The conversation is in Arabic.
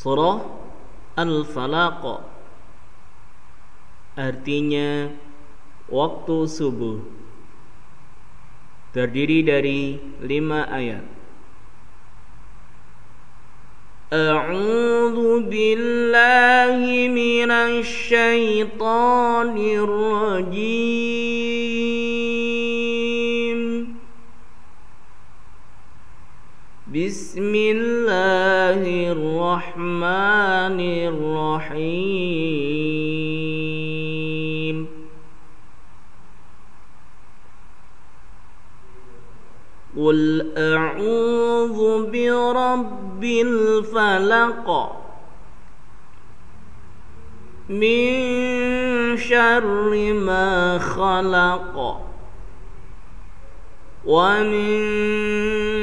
surah Al-Falaq artinya waktu subuh terdiri dari lima ayat أعوذ بالله من الشيطان الرجيم بسم الله الرحمن الرحيم. قل أعوذ برب الفلق من شر ما خلق ومن